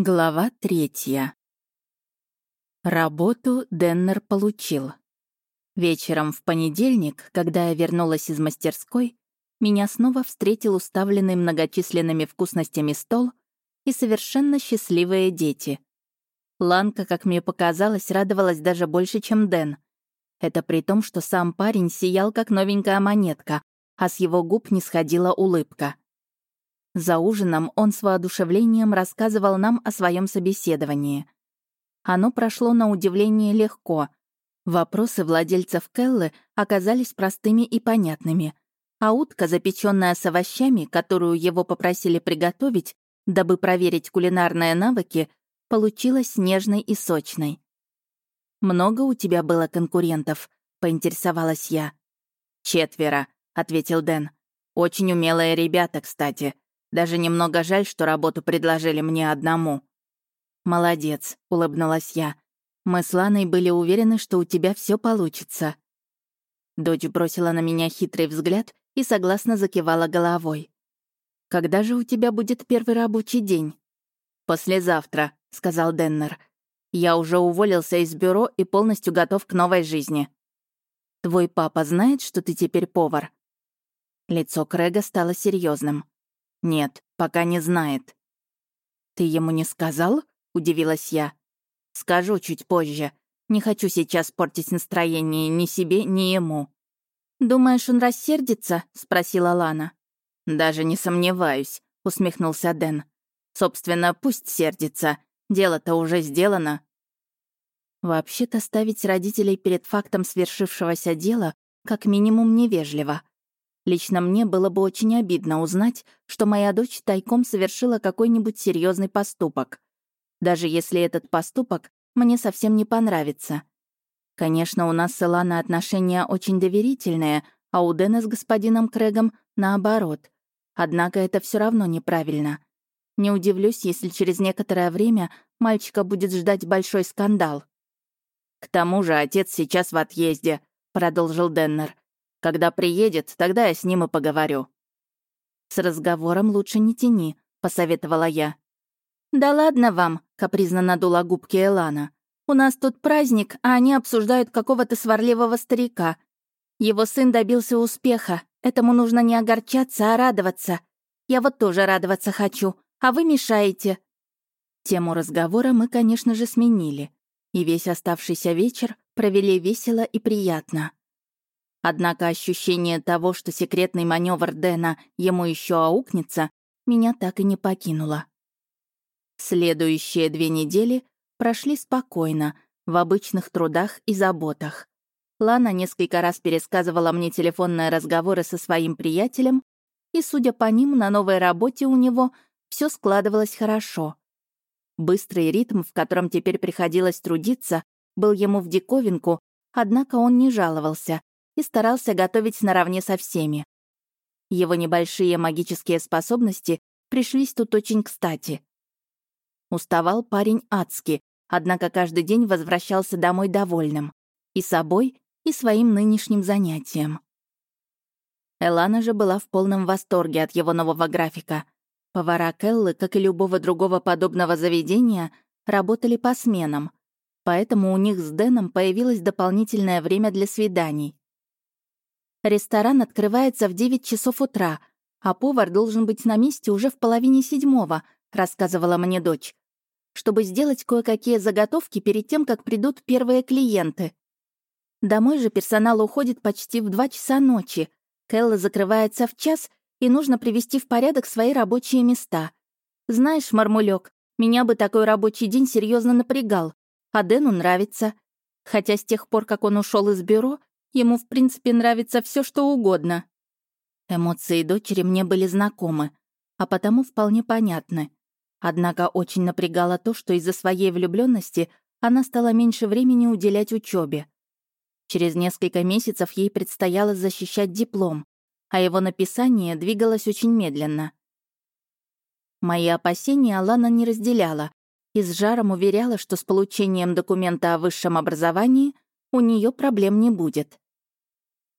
Глава третья. Работу Деннер получил. Вечером в понедельник, когда я вернулась из мастерской, меня снова встретил уставленный многочисленными вкусностями стол и совершенно счастливые дети. Ланка, как мне показалось, радовалась даже больше, чем Дэн. Это при том, что сам парень сиял, как новенькая монетка, а с его губ не сходила улыбка. За ужином он с воодушевлением рассказывал нам о своем собеседовании. Оно прошло на удивление легко. Вопросы владельцев Келлы оказались простыми и понятными, а утка, запеченная с овощами, которую его попросили приготовить, дабы проверить кулинарные навыки, получилась нежной и сочной. «Много у тебя было конкурентов?» — поинтересовалась я. «Четверо», — ответил Дэн. «Очень умелые ребята, кстати. Даже немного жаль, что работу предложили мне одному». «Молодец», — улыбнулась я. «Мы с Ланой были уверены, что у тебя все получится». Дочь бросила на меня хитрый взгляд и согласно закивала головой. «Когда же у тебя будет первый рабочий день?» «Послезавтра», — сказал Деннер. «Я уже уволился из бюро и полностью готов к новой жизни». «Твой папа знает, что ты теперь повар?» Лицо Крэга стало серьезным. «Нет, пока не знает». «Ты ему не сказал?» — удивилась я. «Скажу чуть позже. Не хочу сейчас портить настроение ни себе, ни ему». «Думаешь, он рассердится?» — спросила Лана. «Даже не сомневаюсь», — усмехнулся Дэн. «Собственно, пусть сердится. Дело-то уже сделано». Вообще-то ставить родителей перед фактом свершившегося дела как минимум невежливо. Лично мне было бы очень обидно узнать, что моя дочь тайком совершила какой-нибудь серьезный поступок. Даже если этот поступок мне совсем не понравится. Конечно, у нас с Эланой отношения очень доверительные, а у Дэна с господином Крэгом наоборот. Однако это все равно неправильно. Не удивлюсь, если через некоторое время мальчика будет ждать большой скандал. «К тому же отец сейчас в отъезде», — продолжил Деннер. Когда приедет, тогда я с ним и поговорю». «С разговором лучше не тяни», — посоветовала я. «Да ладно вам», — капризно надула губки Элана. «У нас тут праздник, а они обсуждают какого-то сварливого старика. Его сын добился успеха. Этому нужно не огорчаться, а радоваться. Я вот тоже радоваться хочу, а вы мешаете». Тему разговора мы, конечно же, сменили. И весь оставшийся вечер провели весело и приятно. Однако ощущение того, что секретный маневр Дэна ему еще аукнется, меня так и не покинуло. Следующие две недели прошли спокойно, в обычных трудах и заботах. Лана несколько раз пересказывала мне телефонные разговоры со своим приятелем, и, судя по ним, на новой работе у него все складывалось хорошо. Быстрый ритм, в котором теперь приходилось трудиться, был ему в диковинку, однако он не жаловался, и старался готовить наравне со всеми. Его небольшие магические способности пришлись тут очень кстати. Уставал парень адски, однако каждый день возвращался домой довольным. И собой, и своим нынешним занятием. Элана же была в полном восторге от его нового графика. Повара Келлы, как и любого другого подобного заведения, работали по сменам, поэтому у них с Дэном появилось дополнительное время для свиданий. Ресторан открывается в 9 часов утра, а повар должен быть на месте уже в половине седьмого, рассказывала мне дочь, чтобы сделать кое-какие заготовки перед тем, как придут первые клиенты. Домой же персонал уходит почти в 2 часа ночи. Кэлла закрывается в час, и нужно привести в порядок свои рабочие места. Знаешь, Мармулек, меня бы такой рабочий день серьезно напрягал, а Дэну нравится. Хотя с тех пор, как он ушел из бюро, Ему, в принципе, нравится все, что угодно. Эмоции дочери мне были знакомы, а потому вполне понятны. Однако очень напрягало то, что из-за своей влюбленности она стала меньше времени уделять учебе. Через несколько месяцев ей предстояло защищать диплом, а его написание двигалось очень медленно. Мои опасения Алана не разделяла и с жаром уверяла, что с получением документа о высшем образовании — у нее проблем не будет.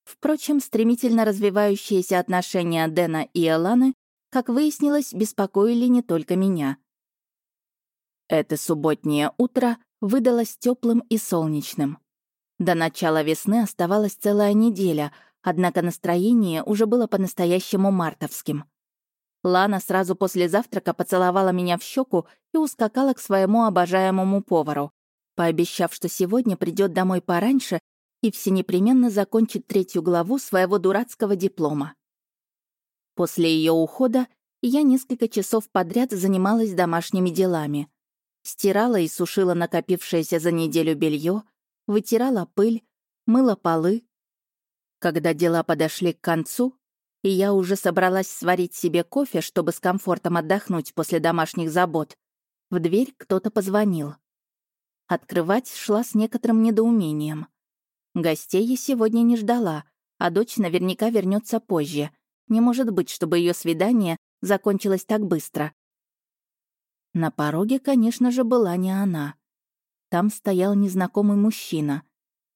Впрочем, стремительно развивающиеся отношения Дэна и Эланы, как выяснилось, беспокоили не только меня. Это субботнее утро выдалось теплым и солнечным. До начала весны оставалась целая неделя, однако настроение уже было по-настоящему мартовским. Лана сразу после завтрака поцеловала меня в щеку и ускакала к своему обожаемому повару, пообещав, что сегодня придет домой пораньше и всенепременно закончит третью главу своего дурацкого диплома. После ее ухода я несколько часов подряд занималась домашними делами. Стирала и сушила накопившееся за неделю белье, вытирала пыль, мыла полы. Когда дела подошли к концу, и я уже собралась сварить себе кофе, чтобы с комфортом отдохнуть после домашних забот, в дверь кто-то позвонил. Открывать шла с некоторым недоумением. Гостей я сегодня не ждала, а дочь наверняка вернется позже. Не может быть, чтобы ее свидание закончилось так быстро. На пороге, конечно же, была не она. Там стоял незнакомый мужчина.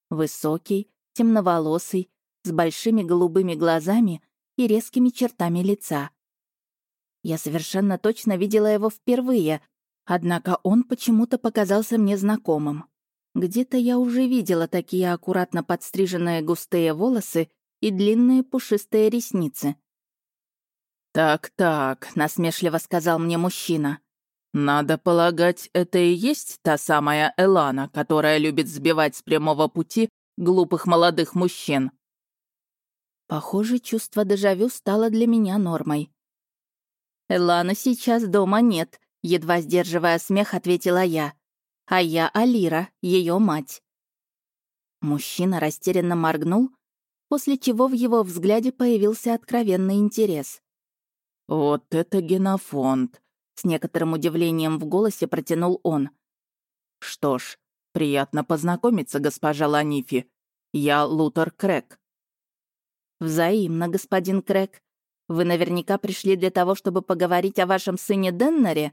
Высокий, темноволосый, с большими голубыми глазами и резкими чертами лица. Я совершенно точно видела его впервые, однако он почему-то показался мне знакомым. Где-то я уже видела такие аккуратно подстриженные густые волосы и длинные пушистые ресницы. «Так-так», — насмешливо сказал мне мужчина. «Надо полагать, это и есть та самая Элана, которая любит сбивать с прямого пути глупых молодых мужчин». Похоже, чувство дежавю стало для меня нормой. «Элана сейчас дома нет», — едва сдерживая смех, ответила я. «А я Алира, ее мать». Мужчина растерянно моргнул, после чего в его взгляде появился откровенный интерес. «Вот это генофонд!» — с некоторым удивлением в голосе протянул он. «Что ж, приятно познакомиться, госпожа Ланифи. Я Лутер Крэк». «Взаимно, господин Крэк. Вы наверняка пришли для того, чтобы поговорить о вашем сыне Деннере?»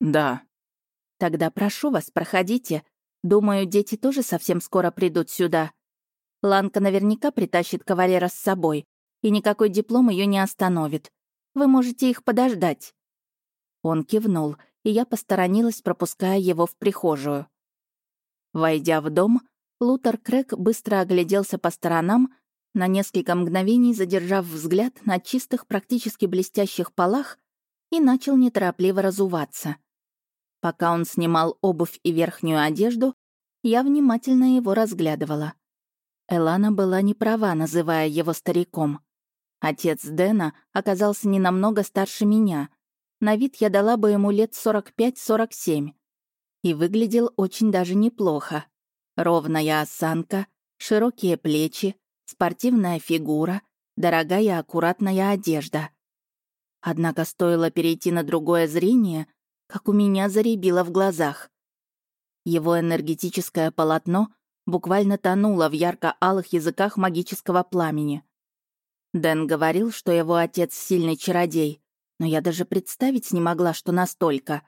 «Да». «Тогда прошу вас, проходите. Думаю, дети тоже совсем скоро придут сюда. Ланка наверняка притащит кавалера с собой, и никакой диплом ее не остановит. Вы можете их подождать». Он кивнул, и я посторонилась, пропуская его в прихожую. Войдя в дом, Лутер Крэк быстро огляделся по сторонам, на несколько мгновений задержав взгляд на чистых, практически блестящих полах, и начал неторопливо разуваться. Пока он снимал обувь и верхнюю одежду, я внимательно его разглядывала. Элана была не права, называя его стариком. Отец Дэна оказался не намного старше меня. На вид я дала бы ему лет 45-47. И выглядел очень даже неплохо. Ровная осанка, широкие плечи, спортивная фигура, дорогая аккуратная одежда. Однако стоило перейти на другое зрение, как у меня заребило в глазах. Его энергетическое полотно буквально тонуло в ярко-алых языках магического пламени. Дэн говорил, что его отец сильный чародей, но я даже представить не могла, что настолько.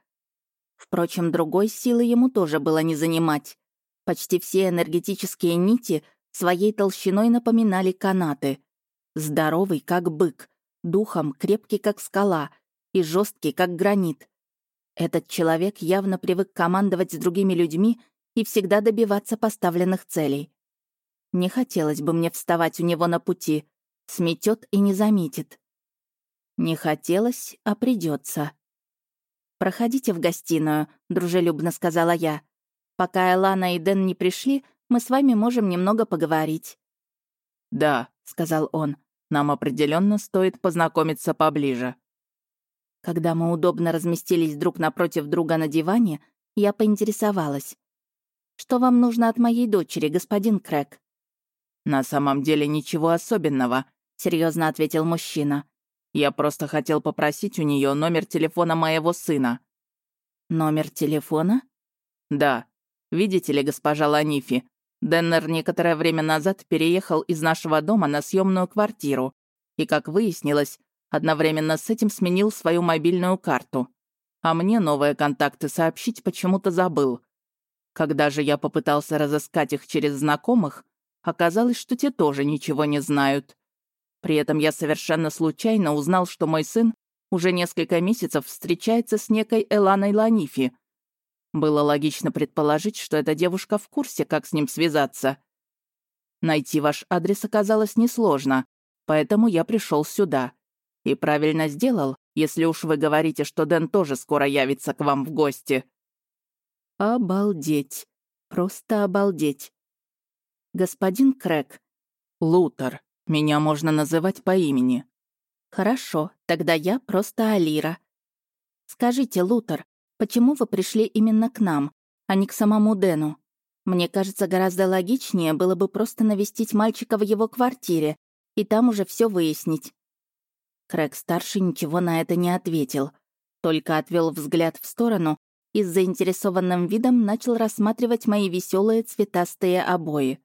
Впрочем, другой силы ему тоже было не занимать. Почти все энергетические нити своей толщиной напоминали канаты. Здоровый, как бык, духом крепкий, как скала, и жесткий, как гранит. Этот человек явно привык командовать с другими людьми и всегда добиваться поставленных целей. Не хотелось бы мне вставать у него на пути, сметет и не заметит. Не хотелось, а придется. «Проходите в гостиную», — дружелюбно сказала я. «Пока Элана и Дэн не пришли, мы с вами можем немного поговорить». «Да», — сказал он, — «нам определенно стоит познакомиться поближе». Когда мы удобно разместились друг напротив друга на диване, я поинтересовалась. «Что вам нужно от моей дочери, господин Крэк?» «На самом деле ничего особенного», серьезно ответил мужчина. Я просто хотел попросить у нее номер телефона моего сына. Номер телефона? Да. Видите ли, госпожа Ланифи, Деннер некоторое время назад переехал из нашего дома на съемную квартиру и, как выяснилось, одновременно с этим сменил свою мобильную карту. А мне новые контакты сообщить почему-то забыл. Когда же я попытался разыскать их через знакомых, оказалось, что те тоже ничего не знают. При этом я совершенно случайно узнал, что мой сын уже несколько месяцев встречается с некой Эланой Ланифи, Было логично предположить, что эта девушка в курсе, как с ним связаться. Найти ваш адрес оказалось несложно, поэтому я пришел сюда. И правильно сделал, если уж вы говорите, что Дэн тоже скоро явится к вам в гости». «Обалдеть. Просто обалдеть. Господин Крэк». «Лутер. Меня можно называть по имени». «Хорошо, тогда я просто Алира. Скажите, Лутер, почему вы пришли именно к нам, а не к самому Дэну? Мне кажется, гораздо логичнее было бы просто навестить мальчика в его квартире и там уже все выяснить. Крэг-старший ничего на это не ответил, только отвел взгляд в сторону и с заинтересованным видом начал рассматривать мои веселые цветастые обои.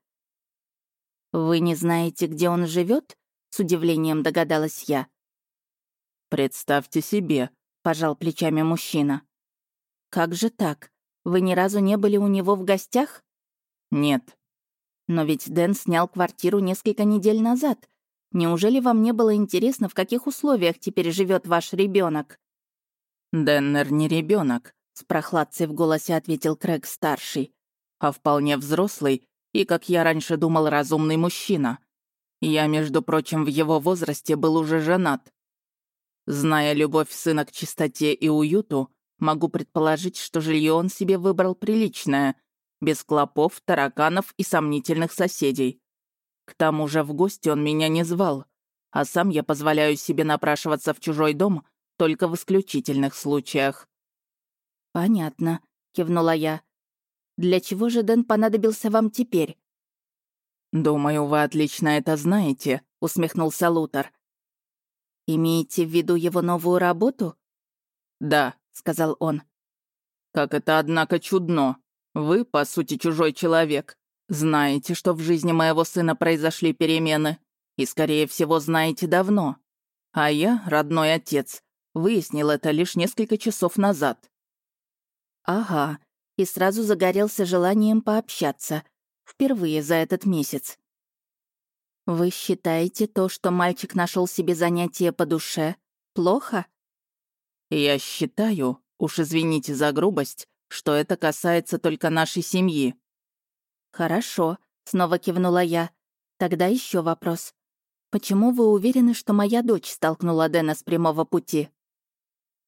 «Вы не знаете, где он живет? с удивлением догадалась я. «Представьте себе», — пожал плечами мужчина. «Как же так? Вы ни разу не были у него в гостях?» «Нет». «Но ведь Дэн снял квартиру несколько недель назад. Неужели вам не было интересно, в каких условиях теперь живет ваш ребенок? «Деннер не ребенок, с прохладцей в голосе ответил Крэг-старший. «А вполне взрослый и, как я раньше думал, разумный мужчина. Я, между прочим, в его возрасте был уже женат. Зная любовь сына к чистоте и уюту, могу предположить, что жилье он себе выбрал приличное, без клопов, тараканов и сомнительных соседей. К тому же в гости он меня не звал, а сам я позволяю себе напрашиваться в чужой дом только в исключительных случаях». «Понятно», — кивнула я. «Для чего же Дэн понадобился вам теперь?» «Думаю, вы отлично это знаете», — усмехнулся Лутер. «Имеете в виду его новую работу?» «Да», — сказал он. «Как это, однако, чудно. Вы, по сути, чужой человек, знаете, что в жизни моего сына произошли перемены, и, скорее всего, знаете давно. А я, родной отец, выяснил это лишь несколько часов назад. Ага, и сразу загорелся желанием пообщаться. Впервые за этот месяц. Вы считаете то, что мальчик нашел себе занятие по душе, плохо? Я считаю, уж извините за грубость, что это касается только нашей семьи. «Хорошо», — снова кивнула я. «Тогда еще вопрос. Почему вы уверены, что моя дочь столкнула Дэна с прямого пути?»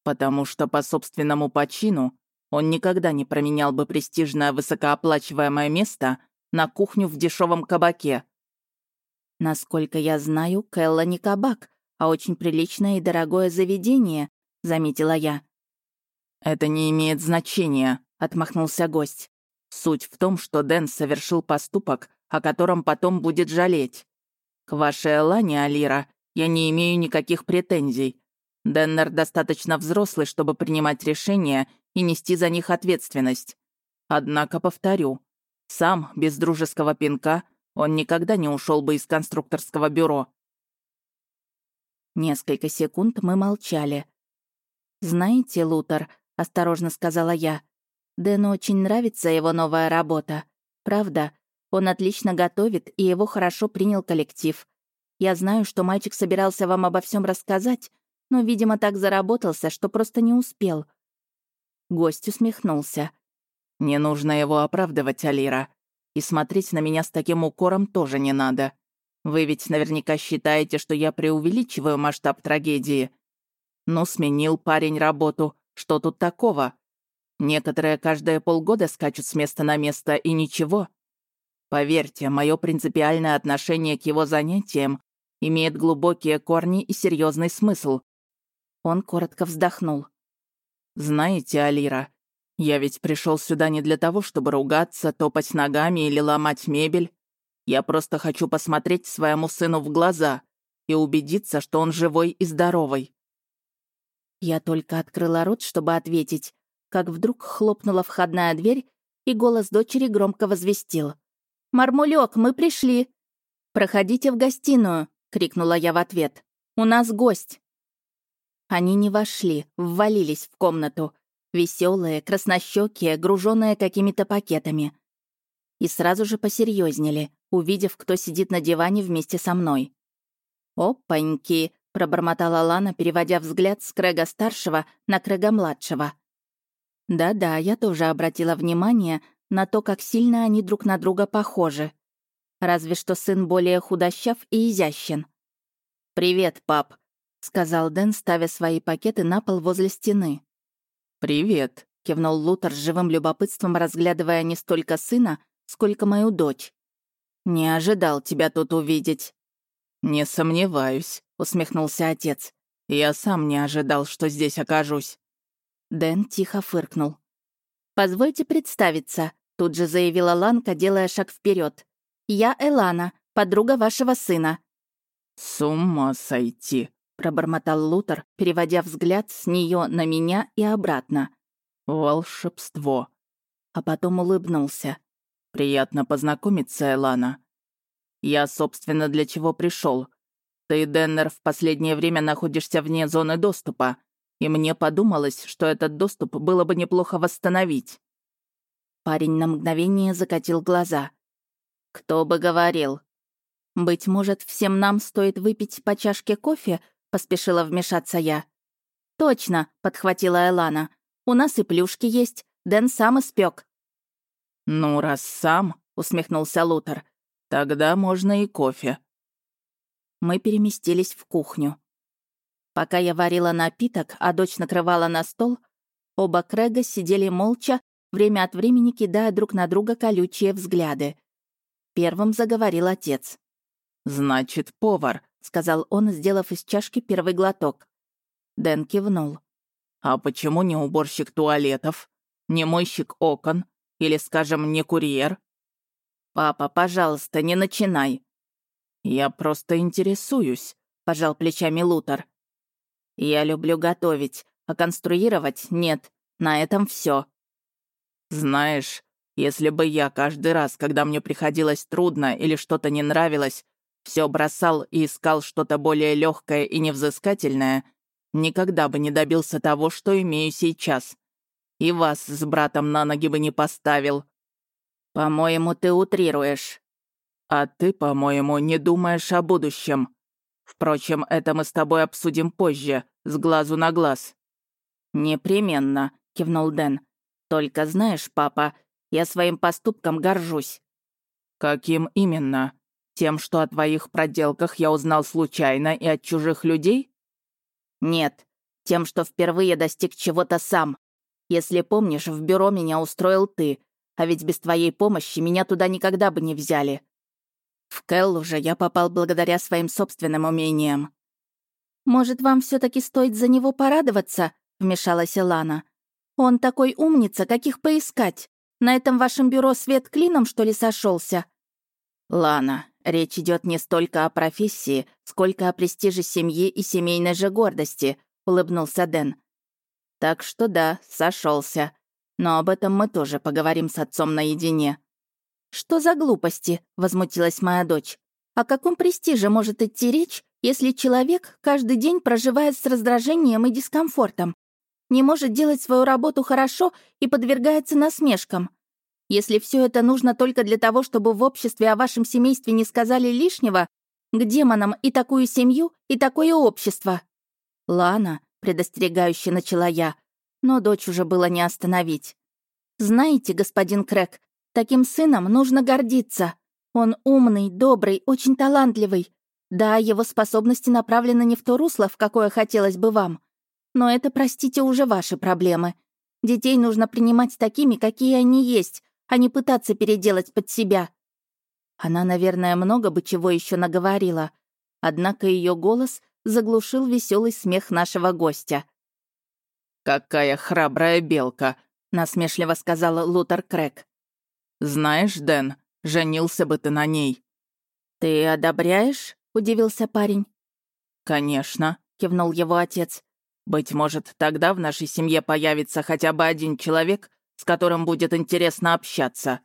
«Потому что по собственному почину он никогда не променял бы престижное высокооплачиваемое место на кухню в дешевом кабаке». «Насколько я знаю, Кэлла не кабак, а очень приличное и дорогое заведение», — заметила я. «Это не имеет значения», — отмахнулся гость. Суть в том, что Дэн совершил поступок, о котором потом будет жалеть. К вашей Элане, Алира, я не имею никаких претензий. Деннер достаточно взрослый, чтобы принимать решения и нести за них ответственность. Однако, повторю, сам, без дружеского пинка, он никогда не ушел бы из конструкторского бюро. Несколько секунд мы молчали. «Знаете, Лутер», — осторожно сказала я, Дэну очень нравится его новая работа. Правда, он отлично готовит, и его хорошо принял коллектив. Я знаю, что мальчик собирался вам обо всем рассказать, но, видимо, так заработался, что просто не успел». Гость усмехнулся. «Не нужно его оправдывать, Алира. И смотреть на меня с таким укором тоже не надо. Вы ведь наверняка считаете, что я преувеличиваю масштаб трагедии. Ну, сменил парень работу. Что тут такого? Некоторые каждые полгода скачут с места на место, и ничего. Поверьте, мое принципиальное отношение к его занятиям имеет глубокие корни и серьезный смысл. Он коротко вздохнул. Знаете, Алира, я ведь пришел сюда не для того, чтобы ругаться, топать ногами или ломать мебель. Я просто хочу посмотреть своему сыну в глаза и убедиться, что он живой и здоровый. Я только открыла рот, чтобы ответить, как вдруг хлопнула входная дверь, и голос дочери громко возвестил. «Мармулёк, мы пришли!» «Проходите в гостиную!» — крикнула я в ответ. «У нас гость!» Они не вошли, ввалились в комнату. Веселые, краснощекие, груженные какими-то пакетами. И сразу же посерьезнели, увидев, кто сидит на диване вместе со мной. «Опаньки!» — пробормотала Лана, переводя взгляд с Крэга-старшего на Крэга-младшего. Да-да, я тоже обратила внимание на то, как сильно они друг на друга похожи. Разве что сын более худощав и изящен. «Привет, пап», — сказал Дэн, ставя свои пакеты на пол возле стены. «Привет», — кивнул Лутер с живым любопытством, разглядывая не столько сына, сколько мою дочь. «Не ожидал тебя тут увидеть». «Не сомневаюсь», — усмехнулся отец. «Я сам не ожидал, что здесь окажусь». Дэн тихо фыркнул. «Позвольте представиться», — тут же заявила Ланка, делая шаг вперед. «Я Элана, подруга вашего сына». «С ума сойти», — пробормотал Лутер, переводя взгляд с нее на меня и обратно. «Волшебство». А потом улыбнулся. «Приятно познакомиться, Элана. Я, собственно, для чего пришел. Ты, Деннер, в последнее время находишься вне зоны доступа, и мне подумалось, что этот доступ было бы неплохо восстановить». Парень на мгновение закатил глаза. «Кто бы говорил?» «Быть может, всем нам стоит выпить по чашке кофе?» — поспешила вмешаться я. «Точно», — подхватила Элана. «У нас и плюшки есть. Дэн сам испек. «Ну, раз сам», — усмехнулся Лутер, — «тогда можно и кофе». Мы переместились в кухню. Пока я варила напиток, а дочь накрывала на стол, оба Крэга сидели молча, время от времени кидая друг на друга колючие взгляды. Первым заговорил отец. «Значит, повар», — сказал он, сделав из чашки первый глоток. Дэн кивнул. «А почему не уборщик туалетов? Не мойщик окон? Или, скажем, не курьер? Папа, пожалуйста, не начинай. Я просто интересуюсь, пожал плечами Лутер. Я люблю готовить, а конструировать нет. На этом все. Знаешь, если бы я каждый раз, когда мне приходилось трудно или что-то не нравилось, все бросал и искал что-то более легкое и невзыскательное, никогда бы не добился того, что имею сейчас. И вас с братом на ноги бы не поставил. По-моему, ты утрируешь. А ты, по-моему, не думаешь о будущем. Впрочем, это мы с тобой обсудим позже, с глазу на глаз. Непременно, кивнул Дэн. Только знаешь, папа, я своим поступком горжусь. Каким именно? Тем, что о твоих проделках я узнал случайно и от чужих людей? Нет, тем, что впервые достиг чего-то сам. Если помнишь, в бюро меня устроил ты, а ведь без твоей помощи меня туда никогда бы не взяли. В Келл уже я попал благодаря своим собственным умениям. «Может, вам все таки стоит за него порадоваться?» — вмешалась Илана. «Он такой умница, каких поискать? На этом вашем бюро свет клином, что ли, сошелся? «Лана, речь идет не столько о профессии, сколько о престиже семьи и семейной же гордости», — улыбнулся Дэн. Так что да, сошелся. Но об этом мы тоже поговорим с отцом наедине. «Что за глупости?» — возмутилась моя дочь. «О каком престиже может идти речь, если человек каждый день проживает с раздражением и дискомфортом? Не может делать свою работу хорошо и подвергается насмешкам? Если все это нужно только для того, чтобы в обществе о вашем семействе не сказали лишнего, к демонам и такую семью, и такое общество?» «Лана, предостерегающе начала я, но дочь уже было не остановить. «Знаете, господин Крэк, таким сыном нужно гордиться. Он умный, добрый, очень талантливый. Да, его способности направлены не в то русло, в какое хотелось бы вам. Но это, простите, уже ваши проблемы. Детей нужно принимать такими, какие они есть, а не пытаться переделать под себя». Она, наверное, много бы чего еще наговорила. Однако ее голос заглушил веселый смех нашего гостя. «Какая храбрая белка!» — насмешливо сказал Лутер Крэк. «Знаешь, Дэн, женился бы ты на ней». «Ты одобряешь?» — удивился парень. «Конечно», — кивнул его отец. «Быть может, тогда в нашей семье появится хотя бы один человек, с которым будет интересно общаться.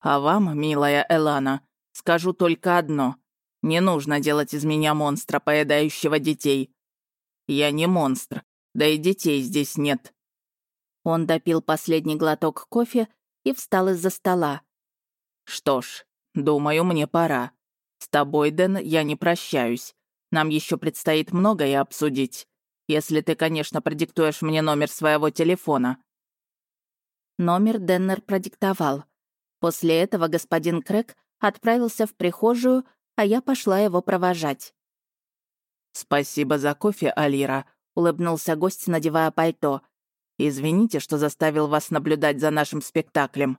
А вам, милая Элана, скажу только одно. Не нужно делать из меня монстра, поедающего детей. Я не монстр, да и детей здесь нет». Он допил последний глоток кофе и встал из-за стола. «Что ж, думаю, мне пора. С тобой, Дэн, я не прощаюсь. Нам еще предстоит многое обсудить. Если ты, конечно, продиктуешь мне номер своего телефона». Номер Деннер продиктовал. После этого господин Крэк отправился в прихожую, а я пошла его провожать. «Спасибо за кофе, Алира», — улыбнулся гость, надевая пальто. «Извините, что заставил вас наблюдать за нашим спектаклем».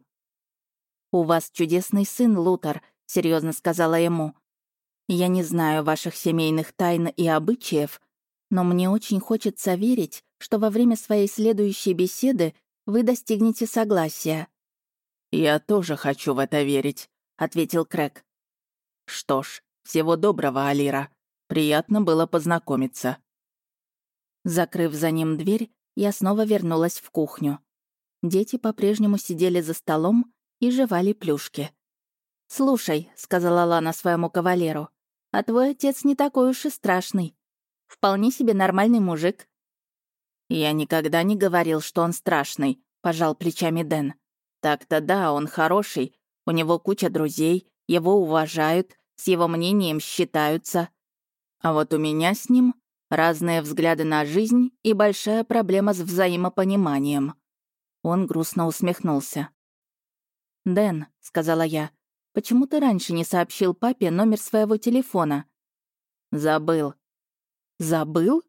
«У вас чудесный сын, Лутер», — серьезно сказала ему. «Я не знаю ваших семейных тайн и обычаев, но мне очень хочется верить, что во время своей следующей беседы вы достигнете согласия». «Я тоже хочу в это верить», — ответил Крэк. «Что ж, всего доброго, Алира. Приятно было познакомиться». Закрыв за ним дверь, я снова вернулась в кухню. Дети по-прежнему сидели за столом и жевали плюшки. «Слушай», — сказала Лана своему кавалеру, «а твой отец не такой уж и страшный. Вполне себе нормальный мужик». «Я никогда не говорил, что он страшный», — пожал плечами Дэн. «Так-то да, он хороший, у него куча друзей, его уважают, с его мнением считаются. А вот у меня с ним разные взгляды на жизнь и большая проблема с взаимопониманием». Он грустно усмехнулся. «Дэн», — сказала я, — «почему ты раньше не сообщил папе номер своего телефона?» «Забыл». «Забыл?»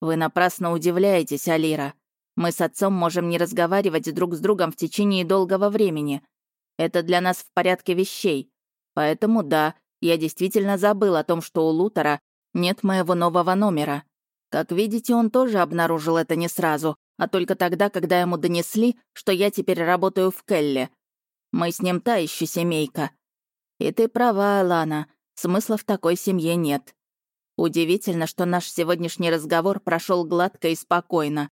«Вы напрасно удивляетесь, Алира. Мы с отцом можем не разговаривать друг с другом в течение долгого времени. Это для нас в порядке вещей. Поэтому да, я действительно забыл о том, что у Лутера нет моего нового номера. Как видите, он тоже обнаружил это не сразу, а только тогда, когда ему донесли, что я теперь работаю в Келле. Мы с ним та еще семейка. И ты права, Алана, смысла в такой семье нет. Удивительно, что наш сегодняшний разговор прошел гладко и спокойно.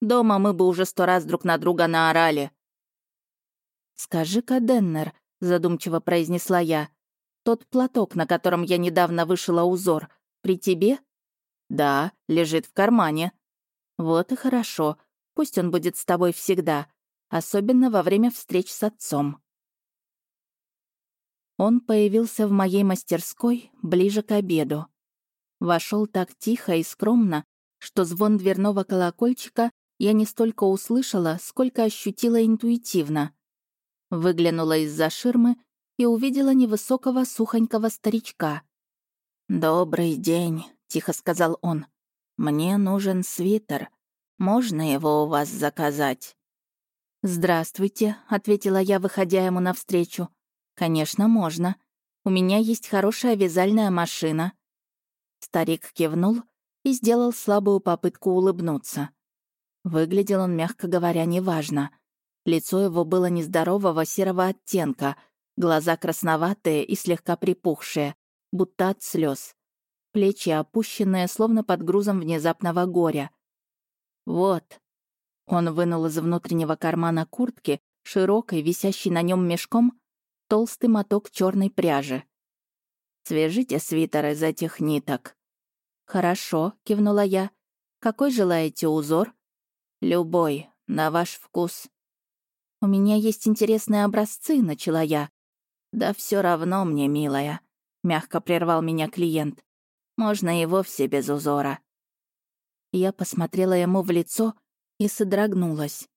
Дома мы бы уже сто раз друг на друга наорали. «Скажи-ка, Деннер», — задумчиво произнесла я, «тот платок, на котором я недавно вышила узор, при тебе?» «Да, лежит в кармане». «Вот и хорошо. Пусть он будет с тобой всегда, особенно во время встреч с отцом». Он появился в моей мастерской ближе к обеду. Вошел так тихо и скромно, что звон дверного колокольчика я не столько услышала, сколько ощутила интуитивно. Выглянула из-за ширмы и увидела невысокого сухонького старичка. «Добрый день», — тихо сказал он. «Мне нужен свитер. Можно его у вас заказать?» «Здравствуйте», — ответила я, выходя ему навстречу. «Конечно, можно. У меня есть хорошая вязальная машина». Старик кивнул и сделал слабую попытку улыбнуться. Выглядел он, мягко говоря, неважно. Лицо его было нездорового серого оттенка, глаза красноватые и слегка припухшие, будто от слез. Плечи опущенные, словно под грузом внезапного горя. «Вот». Он вынул из внутреннего кармана куртки, широкой, висящей на нем мешком, толстый моток черной пряжи. «Свяжите свитер из этих ниток». «Хорошо», — кивнула я. «Какой желаете узор?» «Любой, на ваш вкус». «У меня есть интересные образцы», — начала я. «Да все равно мне, милая», — мягко прервал меня клиент. «Можно и вовсе без узора». Я посмотрела ему в лицо и содрогнулась.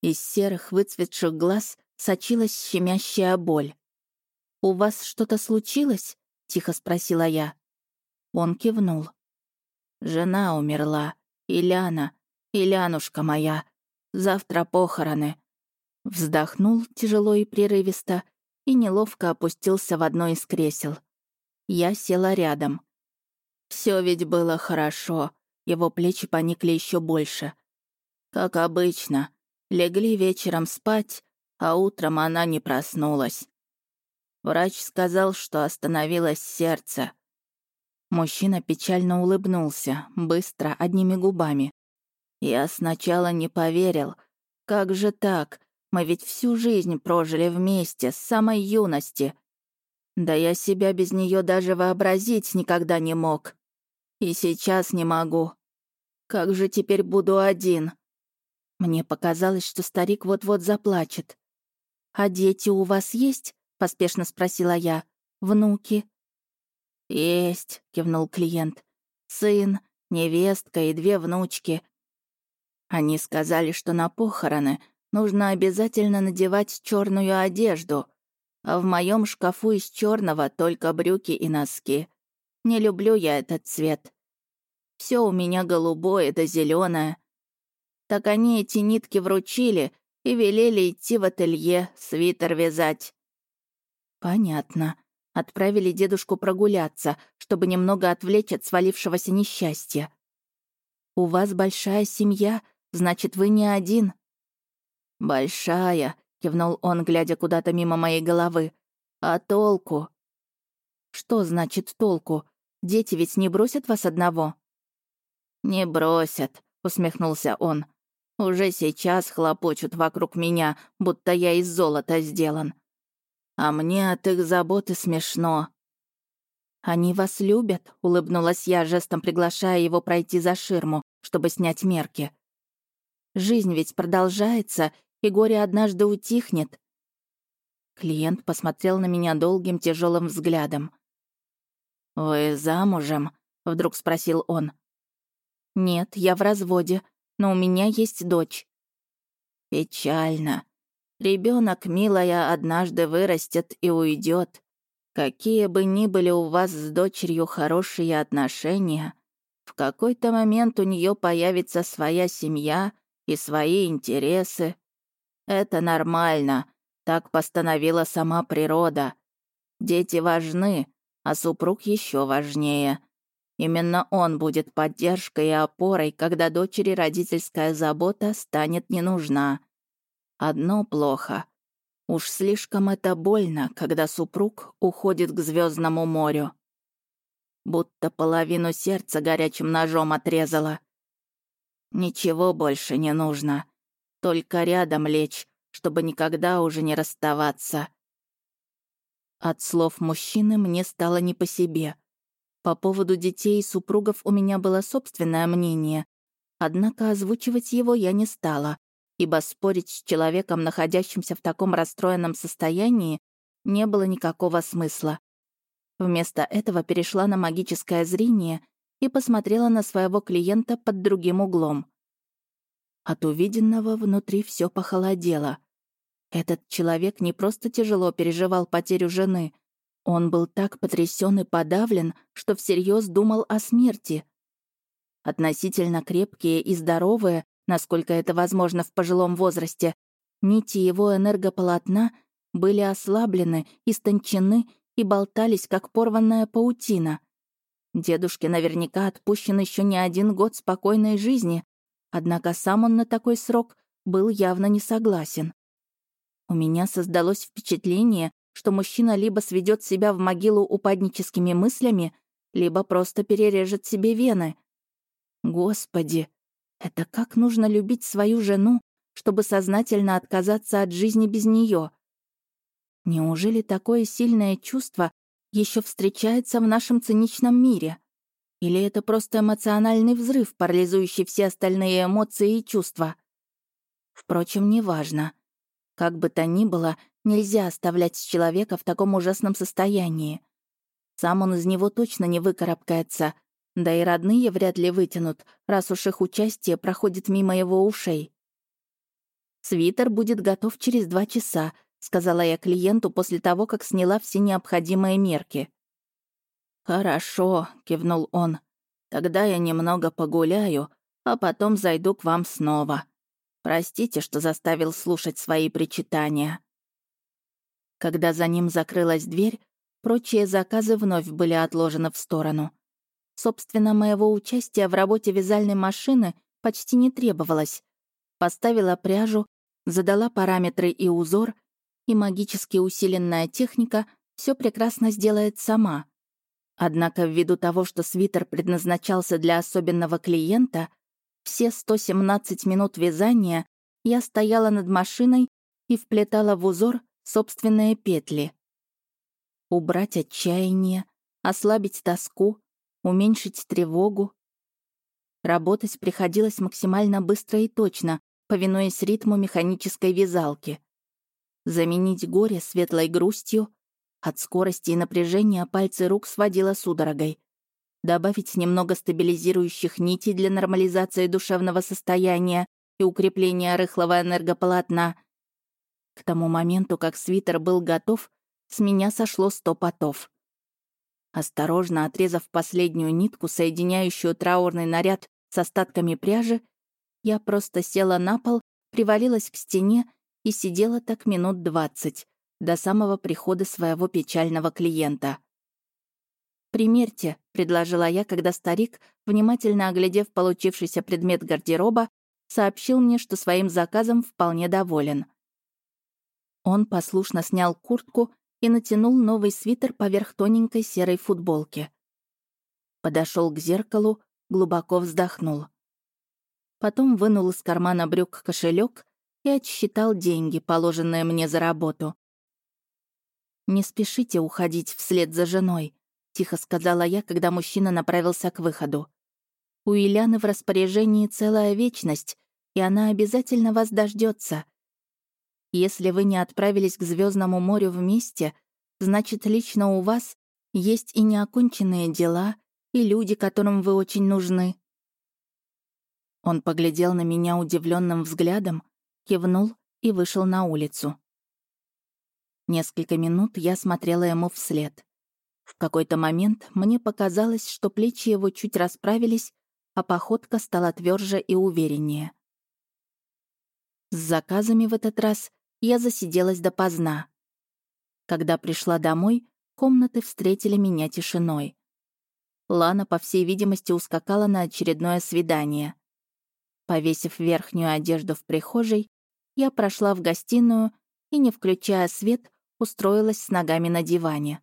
Из серых выцветших глаз сочилась щемящая боль. «У вас что-то случилось?» — тихо спросила я. Он кивнул. «Жена умерла. Иляна. Илянушка моя. Завтра похороны. Вздохнул тяжело и прерывисто и неловко опустился в одно из кресел. Я села рядом. Все ведь было хорошо. Его плечи поникли еще больше. Как обычно, легли вечером спать, а утром она не проснулась. Врач сказал, что остановилось сердце. Мужчина печально улыбнулся, быстро, одними губами. Я сначала не поверил. Как же так? Мы ведь всю жизнь прожили вместе, с самой юности. Да я себя без нее даже вообразить никогда не мог. И сейчас не могу. Как же теперь буду один? Мне показалось, что старик вот-вот заплачет. «А дети у вас есть?» — поспешно спросила я. «Внуки?» «Есть», — кивнул клиент. «Сын, невестка и две внучки. Они сказали, что на похороны нужно обязательно надевать черную одежду, а в моем шкафу из черного только брюки и носки. Не люблю я этот цвет. Все у меня голубое да зеленое. Так они эти нитки вручили и велели идти в ателье, свитер вязать. Понятно. Отправили дедушку прогуляться, чтобы немного отвлечь от свалившегося несчастья. У вас большая семья, значит, вы не один. Большая, кивнул он, глядя куда-то мимо моей головы. А толку? Что значит толку? Дети ведь не бросят вас одного? Не бросят, усмехнулся он. Уже сейчас хлопочут вокруг меня, будто я из золота сделан. А мне от их заботы смешно. «Они вас любят», — улыбнулась я, жестом приглашая его пройти за ширму, чтобы снять мерки. «Жизнь ведь продолжается, и горе однажды утихнет». Клиент посмотрел на меня долгим тяжелым взглядом. «Вы замужем?» — вдруг спросил он. «Нет, я в разводе, но у меня есть дочь». «Печально. Ребенок, милая, однажды вырастет и уйдет. Какие бы ни были у вас с дочерью хорошие отношения, в какой-то момент у нее появится своя семья и свои интересы. Это нормально, так постановила сама природа. Дети важны, а супруг еще важнее. Именно он будет поддержкой и опорой, когда дочери родительская забота станет не нужна. Одно плохо. Уж слишком это больно, когда супруг уходит к звездному морю. Будто половину сердца горячим ножом отрезала. Ничего больше не нужно. Только рядом лечь, чтобы никогда уже не расставаться. От слов мужчины мне стало не по себе. По поводу детей и супругов у меня было собственное мнение, однако озвучивать его я не стала ибо спорить с человеком, находящимся в таком расстроенном состоянии, не было никакого смысла. Вместо этого перешла на магическое зрение и посмотрела на своего клиента под другим углом. От увиденного внутри все похолодело. Этот человек не просто тяжело переживал потерю жены, он был так потрясен и подавлен, что всерьез думал о смерти. Относительно крепкие и здоровые, насколько это возможно в пожилом возрасте, нити его энергополотна были ослаблены, истончены и болтались, как порванная паутина. Дедушке наверняка отпущен еще не один год спокойной жизни, однако сам он на такой срок был явно не согласен. У меня создалось впечатление, что мужчина либо сведет себя в могилу упадническими мыслями, либо просто перережет себе вены. Господи, это как нужно любить свою жену, чтобы сознательно отказаться от жизни без нее? Неужели такое сильное чувство еще встречается в нашем циничном мире? Или это просто эмоциональный взрыв, парализующий все остальные эмоции и чувства? Впрочем, неважно. Как бы то ни было, нельзя оставлять человека в таком ужасном состоянии. Сам он из него точно не выкарабкается, да и родные вряд ли вытянут, раз уж их участие проходит мимо его ушей. «Свитер будет готов через два часа», — сказала я клиенту после того, как сняла все необходимые мерки. «Хорошо», — кивнул он. «Тогда я немного погуляю, а потом зайду к вам снова. Простите, что заставил слушать свои причитания». Когда за ним закрылась дверь, прочие заказы вновь были отложены в сторону. Собственно, моего участия в работе вязальной машины почти не требовалось. Поставила пряжу, задала параметры и узор, и магически усиленная техника все прекрасно сделает сама. Однако ввиду того, что свитер предназначался для особенного клиента, все 117 минут вязания я стояла над машиной и вплетала в узор собственные петли. Убрать отчаяние, ослабить тоску, уменьшить тревогу. Работать приходилось максимально быстро и точно, повинуясь ритму механической вязалки. Заменить горе светлой грустью. От скорости и напряжения пальцы рук сводила судорогой. Добавить немного стабилизирующих нитей для нормализации душевного состояния и укрепление рыхлого энергополотна. К тому моменту, как свитер был готов, с меня сошло сто потов. Осторожно отрезав последнюю нитку, соединяющую траурный наряд с остатками пряжи, я просто села на пол, привалилась к стене и сидела так минут двадцать, до самого прихода своего печального клиента. «Примерьте», — предложила я, когда старик, внимательно оглядев получившийся предмет гардероба, сообщил мне, что своим заказом вполне доволен. Он послушно снял куртку и натянул новый свитер поверх тоненькой серой футболки. Подошел к зеркалу, глубоко вздохнул. Потом вынул из кармана брюк кошелек и отсчитал деньги, положенные мне за работу. «Не спешите уходить вслед за женой», — тихо сказала я, когда мужчина направился к выходу. «У Ильяны в распоряжении целая вечность, и она обязательно вас дождется. Если вы не отправились к Звездному морю вместе, значит, лично у вас есть и неоконченные дела, и люди, которым вы очень нужны». Он поглядел на меня удивленным взглядом, кивнул и вышел на улицу. Несколько минут я смотрела ему вслед. В какой-то момент мне показалось, что плечи его чуть расправились, а походка стала тверже и увереннее. С заказами в этот раз я засиделась допоздна. Когда пришла домой, комнаты встретили меня тишиной. Лана, по всей видимости, ускакала на очередное свидание. Повесив верхнюю одежду в прихожей, я прошла в гостиную и, не включая свет, устроилась с ногами на диване.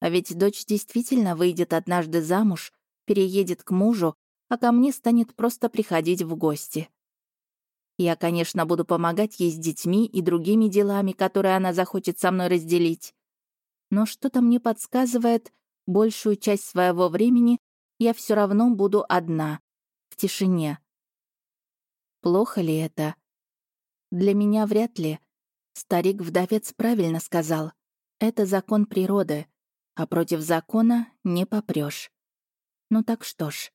А ведь дочь действительно выйдет однажды замуж, переедет к мужу, а ко мне станет просто приходить в гости. Я, конечно, буду помогать ей с детьми и другими делами, которые она захочет со мной разделить. Но что-то мне подсказывает, большую часть своего времени я все равно буду одна, в тишине. Плохо ли это? Для меня вряд ли. Старик-вдовец правильно сказал. Это закон природы, а против закона не попрешь. Ну так что ж.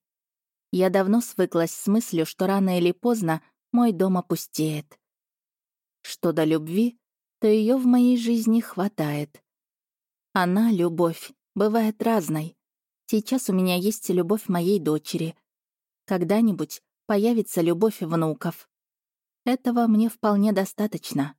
Я давно свыклась с мыслью, что рано или поздно мой дом опустеет. Что до любви, то ее в моей жизни хватает. Она, любовь, бывает разной. Сейчас у меня есть любовь моей дочери. Когда-нибудь появится любовь внуков. Этого мне вполне достаточно.